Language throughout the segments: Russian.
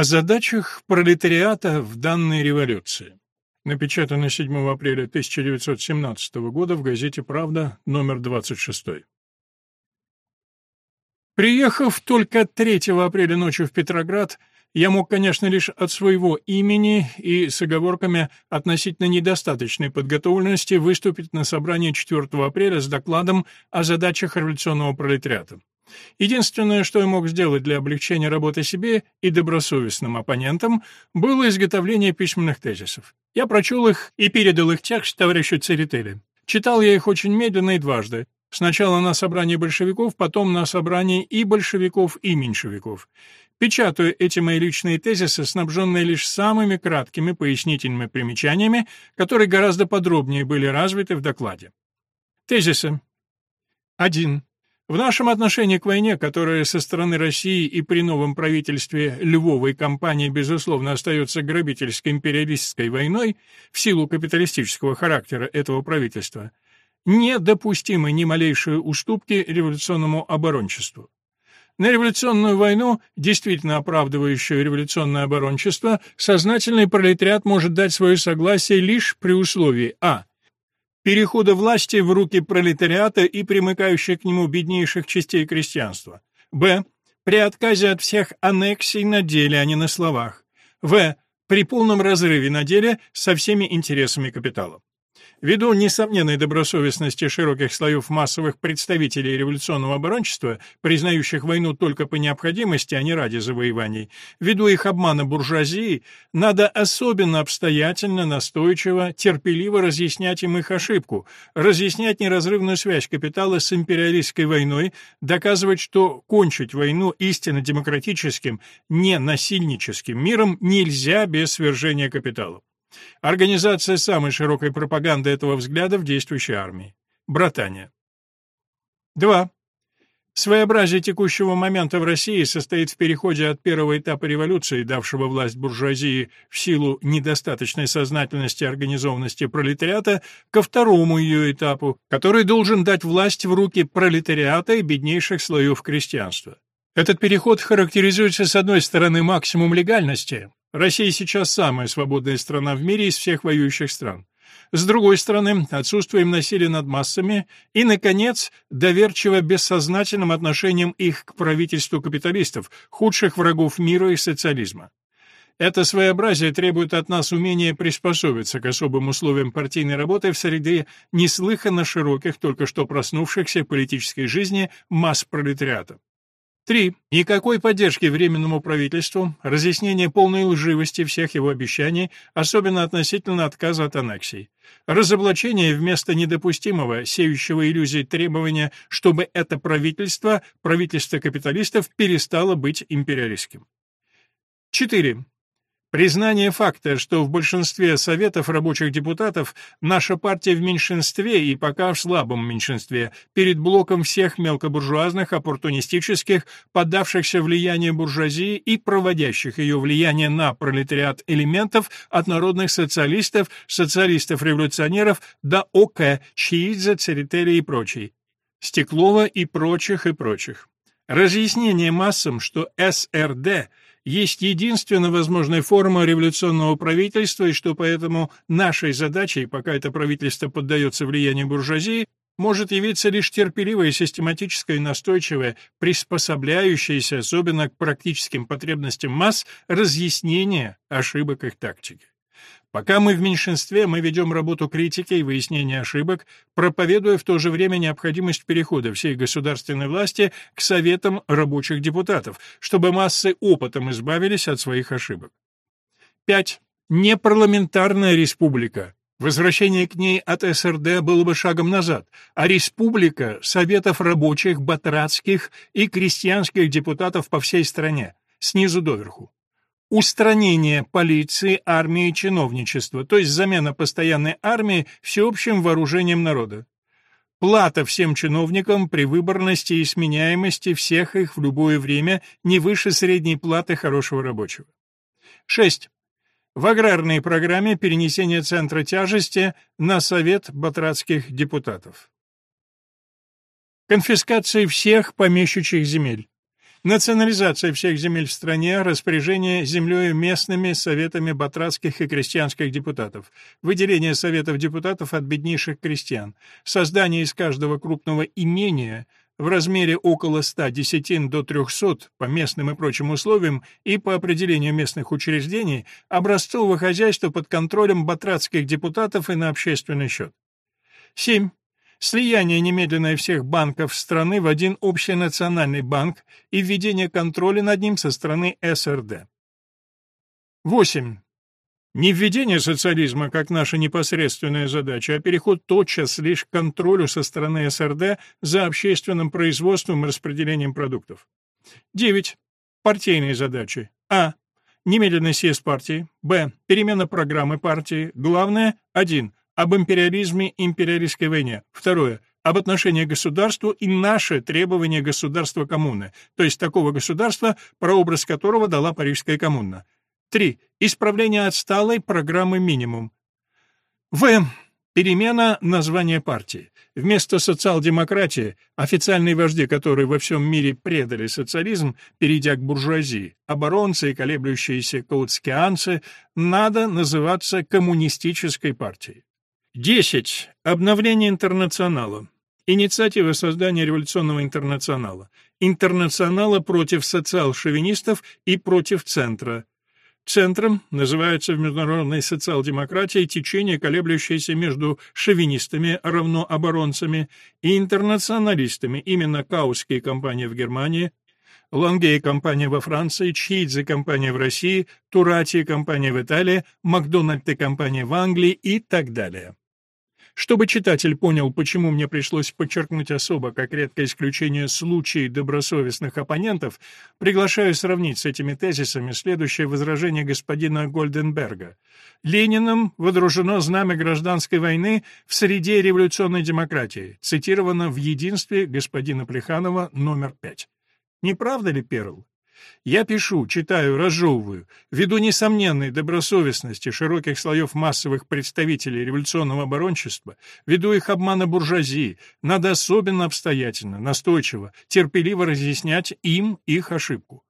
О задачах пролетариата в данной революции. Напечатано 7 апреля 1917 года в газете «Правда», номер 26. Приехав только 3 апреля ночью в Петроград, я мог, конечно, лишь от своего имени и с оговорками относительно недостаточной подготовленности выступить на собрании 4 апреля с докладом о задачах революционного пролетариата. Единственное, что я мог сделать для облегчения работы себе и добросовестным оппонентам, было изготовление письменных тезисов. Я прочел их и передал их текст товарищу Церетели. Читал я их очень медленно и дважды. Сначала на собрании большевиков, потом на собрании и большевиков, и меньшевиков. Печатаю эти мои личные тезисы, снабженные лишь самыми краткими пояснительными примечаниями, которые гораздо подробнее были развиты в докладе. Тезисы. 1. В нашем отношении к войне, которая со стороны России и при новом правительстве Львовой кампании, безусловно, остается грабительской империалистской войной в силу капиталистического характера этого правительства, недопустимы ни малейшие уступки революционному оборончеству. На революционную войну, действительно оправдывающую революционное оборончество, сознательный пролетариат может дать свое согласие лишь при условии а перехода власти в руки пролетариата и примыкающих к нему беднейших частей крестьянства. Б. При отказе от всех аннексий на деле, а не на словах. В. При полном разрыве на деле со всеми интересами капитала. Ввиду несомненной добросовестности широких слоев массовых представителей революционного оборончества, признающих войну только по необходимости, а не ради завоеваний, ввиду их обмана буржуазии, надо особенно обстоятельно, настойчиво, терпеливо разъяснять им их ошибку, разъяснять неразрывную связь капитала с империалистской войной, доказывать, что кончить войну истинно демократическим, не насильническим миром нельзя без свержения капитала. Организация самой широкой пропаганды этого взгляда в действующей армии. Братания. 2. Своеобразие текущего момента в России состоит в переходе от первого этапа революции, давшего власть буржуазии в силу недостаточной сознательности и организованности пролетариата, ко второму ее этапу, который должен дать власть в руки пролетариата и беднейших слоев крестьянства. Этот переход характеризуется, с одной стороны, максимум легальности, Россия сейчас самая свободная страна в мире из всех воюющих стран. С другой стороны, отсутствием насилия над массами и, наконец, доверчиво бессознательным отношением их к правительству капиталистов, худших врагов мира и социализма. Это своеобразие требует от нас умения приспособиться к особым условиям партийной работы в среде неслыханно широких, только что проснувшихся политической жизни масс пролетариата. 3. Никакой поддержки Временному правительству, разъяснение полной лживости всех его обещаний, особенно относительно отказа от аннексий. Разоблачение вместо недопустимого, сеющего иллюзий требования, чтобы это правительство, правительство капиталистов, перестало быть империалистским. 4. Признание факта, что в большинстве советов рабочих депутатов наша партия в меньшинстве и пока в слабом меньшинстве, перед блоком всех мелкобуржуазных, оппортунистических, поддавшихся влиянию буржуазии и проводящих ее влияние на пролетариат элементов от народных социалистов, социалистов-революционеров до ОК, Чиидзе, Церетели и прочей, Стеклова и прочих и прочих. Разъяснение массам, что СРД – есть единственно возможная форма революционного правительства, и что поэтому нашей задачей, пока это правительство поддается влиянию буржуазии, может явиться лишь терпеливое, систематическое и настойчивое, приспособляющееся особенно к практическим потребностям масс, разъяснение ошибок их тактики. Пока мы в меньшинстве, мы ведем работу критики и выяснения ошибок, проповедуя в то же время необходимость перехода всей государственной власти к советам рабочих депутатов, чтобы массы опытом избавились от своих ошибок. 5. Непарламентарная республика. Возвращение к ней от СРД было бы шагом назад, а республика Советов рабочих, батрацких и крестьянских депутатов по всей стране, снизу доверху устранение полиции, армии и чиновничества, то есть замена постоянной армии всеобщим вооружением народа. Плата всем чиновникам при выборности и сменяемости всех их в любое время не выше средней платы хорошего рабочего. 6. В аграрной программе перенесение центра тяжести на Совет батрацких депутатов. Конфискация всех помещичьих земель. Национализация всех земель в стране, распоряжение землей местными советами батрацких и крестьянских депутатов, выделение советов депутатов от беднейших крестьян, создание из каждого крупного имения в размере около 100 десятин до 300 по местным и прочим условиям и по определению местных учреждений образцового хозяйства под контролем батрацких депутатов и на общественный счет. 7 слияние немедленное всех банков страны в один общенациональный банк и введение контроля над ним со стороны СРД. 8. Не введение социализма как наша непосредственная задача, а переход тотчас лишь к контролю со стороны СРД за общественным производством и распределением продуктов. 9. Партийные задачи. А. Немедленный съезд партии. Б. Перемена программы партии. Главное. 1 об империализме и империалистской войне. Второе об отношении к государству и наше требование государства коммуны, то есть такого государства, прообраз которого дала Парижская коммуна. 3. Исправление отсталой программы минимум. В. Перемена названия партии. Вместо социал-демократии, официальные вожди которой во всем мире предали социализм, перейдя к буржуазии, оборонцы и колеблющиеся каутскианцы, надо называться коммунистической партией. 10. Обновление интернационала. Инициатива создания революционного интернационала. Интернационала против социал-шовинистов и против центра. Центром называется в международной социал-демократии течение, колеблющееся между шовинистами, равно оборонцами, и интернационалистами, именно Каусские компании в Германии, Лангей компания во Франции, Чхидзе компания в России, Турати компания в Италии, Макдональд компания в Англии и так далее. Чтобы читатель понял, почему мне пришлось подчеркнуть особо, как редкое исключение, случаи добросовестных оппонентов, приглашаю сравнить с этими тезисами следующее возражение господина Гольденберга. «Лениным водружено знамя гражданской войны в среде революционной демократии», цитировано в «Единстве» господина Плеханова номер 5. Не правда ли, Перл? Я пишу, читаю, разжевываю, ввиду несомненной добросовестности широких слоев массовых представителей революционного оборончества, ввиду их обмана буржуазии, надо особенно обстоятельно, настойчиво, терпеливо разъяснять им их ошибку.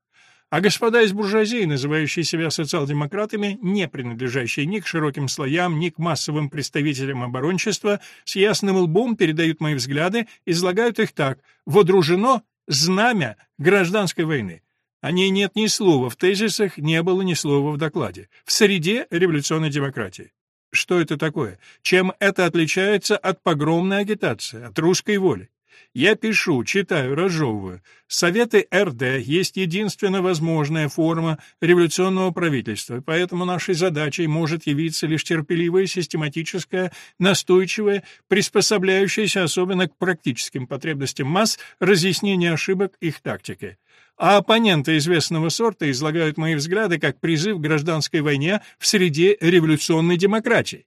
А господа из буржуазии, называющие себя социал-демократами, не принадлежащие ни к широким слоям, ни к массовым представителям оборончества, с ясным лбом передают мои взгляды, излагают их так «водружено знамя гражданской войны». О ней нет ни слова в тезисах, не было ни слова в докладе. В среде революционной демократии. Что это такое? Чем это отличается от погромной агитации, от русской воли? Я пишу, читаю, разжевываю. Советы РД есть единственно возможная форма революционного правительства, поэтому нашей задачей может явиться лишь терпеливое, систематическое, настойчивое, приспособляющееся особенно к практическим потребностям масс разъяснение ошибок их тактики а оппоненты известного сорта излагают мои взгляды как призыв к гражданской войне в среде революционной демократии.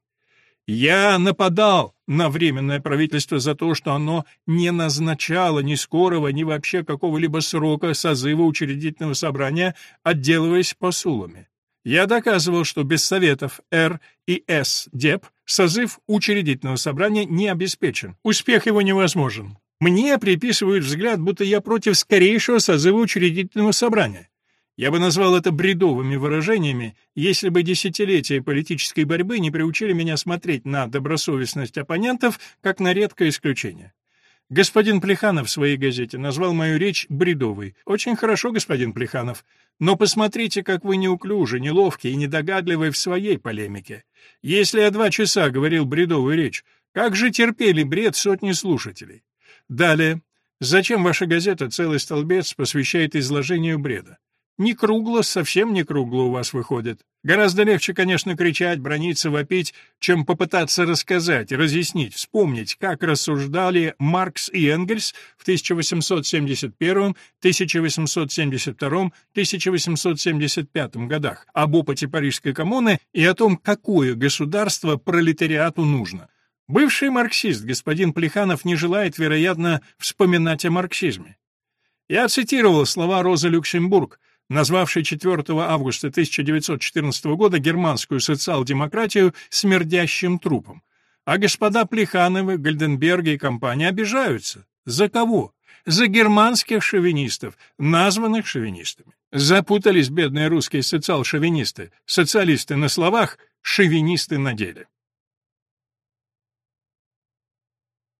Я нападал на Временное правительство за то, что оно не назначало ни скорого, ни вообще какого-либо срока созыва учредительного собрания, отделываясь посулами. Я доказывал, что без советов Р и С деп созыв учредительного собрания не обеспечен. Успех его невозможен. Мне приписывают взгляд, будто я против скорейшего созыва учредительного собрания. Я бы назвал это бредовыми выражениями, если бы десятилетия политической борьбы не приучили меня смотреть на добросовестность оппонентов как на редкое исключение. Господин Плеханов в своей газете назвал мою речь бредовой. Очень хорошо, господин Плеханов. Но посмотрите, как вы неуклюжи, неловки и недогадливы в своей полемике. Если я два часа говорил бредовую речь, как же терпели бред сотни слушателей? Далее. Зачем ваша газета целый столбец посвящает изложению бреда? Не кругло, совсем не кругло у вас выходит. Гораздо легче, конечно, кричать, брониться, вопить, чем попытаться рассказать, разъяснить, вспомнить, как рассуждали Маркс и Энгельс в 1871, 1872, 1875 годах об опыте Парижской коммуны и о том, какое государство пролетариату нужно. Бывший марксист господин Плеханов не желает, вероятно, вспоминать о марксизме. Я цитировал слова Розы Люксембург, назвавшей 4 августа 1914 года германскую социал-демократию смердящим трупом. А господа Плехановы, Гальденберги и компания обижаются. За кого? за германских шовинистов, названных шовинистами. Запутались бедные русские социал-шовинисты, социалисты на словах, шовинисты на деле.